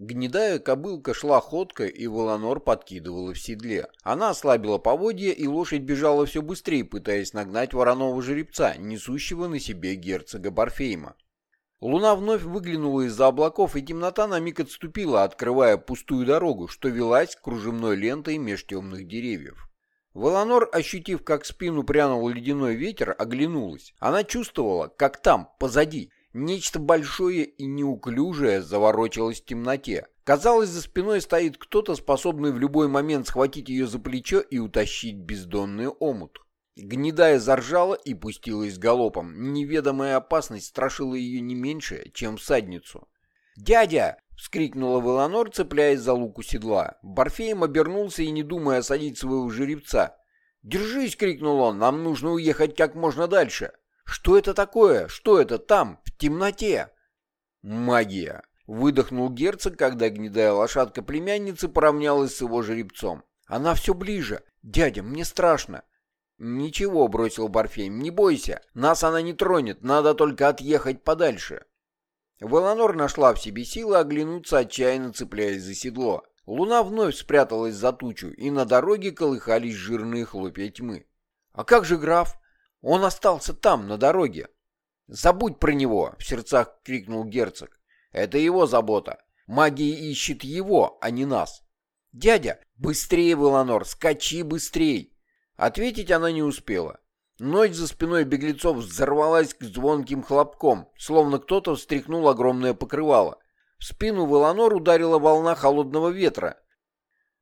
Гнедая кобылка шла ходко, и Волонор подкидывала в седле. Она ослабила поводья, и лошадь бежала все быстрее, пытаясь нагнать вороного жеребца, несущего на себе герцога Барфейма. Луна вновь выглянула из-за облаков, и темнота на миг отступила, открывая пустую дорогу, что велась кружевной лентой меж темных деревьев. Волонор, ощутив, как спину прянул ледяной ветер, оглянулась. Она чувствовала, как там, позади, Нечто большое и неуклюжее заворочилось в темноте. Казалось, за спиной стоит кто-то, способный в любой момент схватить ее за плечо и утащить бездонный омут. Гнедая заржала и пустилась галопом. Неведомая опасность страшила ее не меньше, чем всадницу. «Дядя!» — вскрикнула Веланор, цепляясь за луку седла. Барфеем обернулся и, не думая осадить своего жеребца. «Держись!» — крикнул он. «Нам нужно уехать как можно дальше!» «Что это такое? Что это там, в темноте?» «Магия!» — выдохнул герцог, когда гнедая лошадка племянницы поравнялась с его жеребцом. «Она все ближе. Дядя, мне страшно». «Ничего», — бросил Барфейм, — «не бойся. Нас она не тронет, надо только отъехать подальше». Веланор нашла в себе силы оглянуться, отчаянно цепляясь за седло. Луна вновь спряталась за тучу, и на дороге колыхались жирные хлопья тьмы. «А как же граф?» Он остался там, на дороге. «Забудь про него!» — в сердцах крикнул герцог. «Это его забота. Магия ищет его, а не нас». «Дядя, быстрее, Веланор, скачи быстрей!» Ответить она не успела. Ночь за спиной беглецов взорвалась к звонким хлопком, словно кто-то встряхнул огромное покрывало. В спину Веланор ударила волна холодного ветра,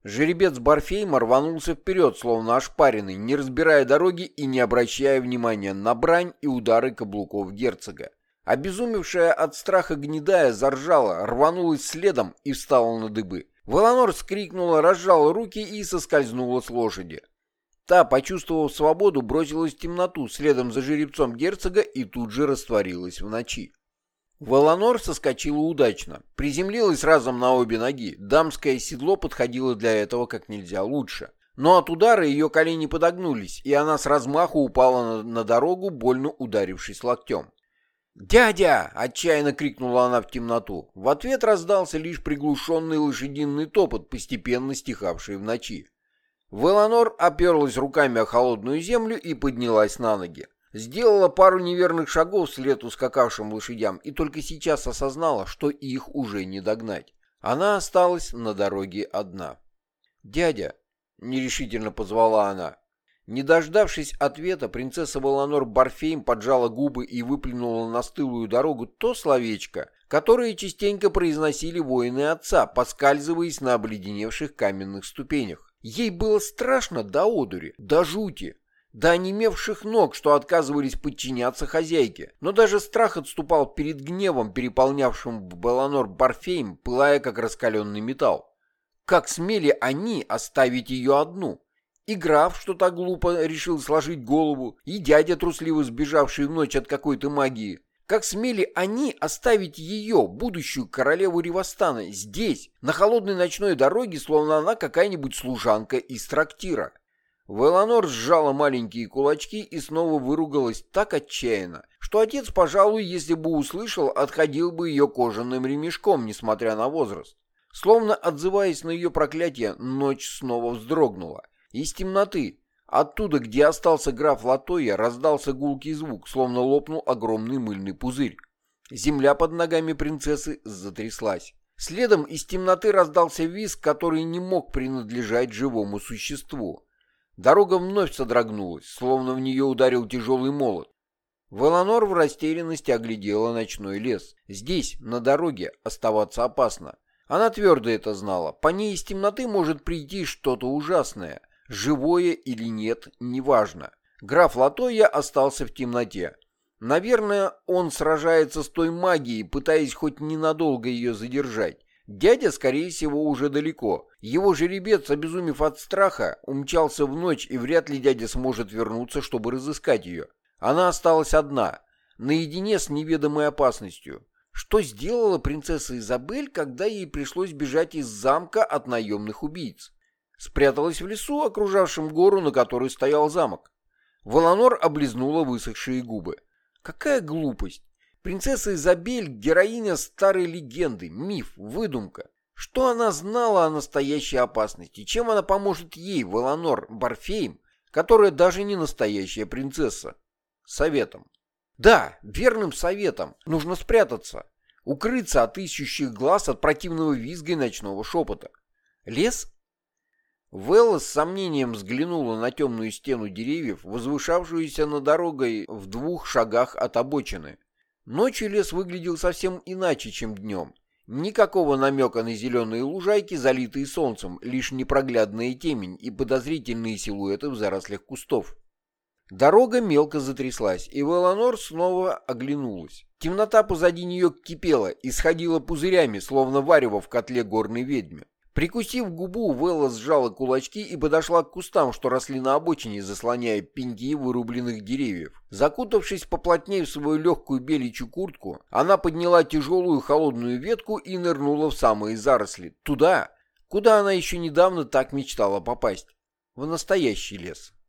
Жеребец Барфейма рванулся вперед, словно ошпаренный, не разбирая дороги и не обращая внимания на брань и удары каблуков герцога. Обезумевшая от страха гнедая заржала, рванулась следом и встала на дыбы. Волонор скрикнула, разжала руки и соскользнула с лошади. Та, почувствовав свободу, бросилась в темноту следом за жеребцом герцога и тут же растворилась в ночи. Волонор соскочила удачно, приземлилась разом на обе ноги. Дамское седло подходило для этого как нельзя лучше. Но от удара ее колени подогнулись, и она с размаху упала на, на дорогу, больно ударившись локтем. «Дядя!» — отчаянно крикнула она в темноту. В ответ раздался лишь приглушенный лошадиный топот, постепенно стихавший в ночи. Веланор оперлась руками о холодную землю и поднялась на ноги. Сделала пару неверных шагов вслед ускакавшим лошадям и только сейчас осознала, что их уже не догнать. Она осталась на дороге одна. «Дядя!» — нерешительно позвала она. Не дождавшись ответа, принцесса Валанор Барфейм поджала губы и выплюнула на стылую дорогу то словечко, которое частенько произносили воины отца, поскальзываясь на обледеневших каменных ступенях. Ей было страшно до одури, до жути до онемевших ног, что отказывались подчиняться хозяйке. Но даже страх отступал перед гневом, переполнявшим Баланор Барфейм, пылая как раскаленный металл. Как смели они оставить ее одну? И граф, что так глупо решил сложить голову, и дядя, трусливо сбежавший в ночь от какой-то магии. Как смели они оставить ее, будущую королеву Ривастана, здесь, на холодной ночной дороге, словно она какая-нибудь служанка из трактира? Веланор сжала маленькие кулачки и снова выругалась так отчаянно, что отец, пожалуй, если бы услышал, отходил бы ее кожаным ремешком, несмотря на возраст. Словно отзываясь на ее проклятие, ночь снова вздрогнула. Из темноты, оттуда, где остался граф Латоя, раздался гулкий звук, словно лопнул огромный мыльный пузырь. Земля под ногами принцессы затряслась. Следом из темноты раздался визг, который не мог принадлежать живому существу. Дорога вновь содрогнулась, словно в нее ударил тяжелый молот. Веланор в растерянности оглядела ночной лес. Здесь, на дороге, оставаться опасно. Она твердо это знала. По ней из темноты может прийти что-то ужасное. Живое или нет, неважно. Граф Латоя остался в темноте. Наверное, он сражается с той магией, пытаясь хоть ненадолго ее задержать. Дядя, скорее всего, уже далеко. Его жеребец, обезумев от страха, умчался в ночь, и вряд ли дядя сможет вернуться, чтобы разыскать ее. Она осталась одна, наедине с неведомой опасностью. Что сделала принцесса Изабель, когда ей пришлось бежать из замка от наемных убийц? Спряталась в лесу, окружавшем гору, на которой стоял замок. Волонор облизнула высохшие губы. Какая глупость! Принцесса Изабель — героиня старой легенды, миф, выдумка. Что она знала о настоящей опасности? Чем она поможет ей, Валанор Барфейм, которая даже не настоящая принцесса? Советом. Да, верным советом. Нужно спрятаться. Укрыться от ищущих глаз от противного визга и ночного шепота. Лес? Велла с сомнением взглянула на темную стену деревьев, возвышавшуюся над дорогой в двух шагах от обочины. Ночью лес выглядел совсем иначе, чем днем. Никакого намека на зеленые лужайки, залитые солнцем, лишь непроглядная темень и подозрительные силуэты в зарослях кустов. Дорога мелко затряслась, и Веланор снова оглянулась. Темнота позади нее кипела и сходила пузырями, словно варево в котле горной ведьмы. Прикусив губу, Велла сжала кулачки и подошла к кустам, что росли на обочине, заслоняя пеньки вырубленных деревьев. Закутавшись поплотнее в свою легкую беличью куртку, она подняла тяжелую холодную ветку и нырнула в самые заросли. Туда, куда она еще недавно так мечтала попасть. В настоящий лес.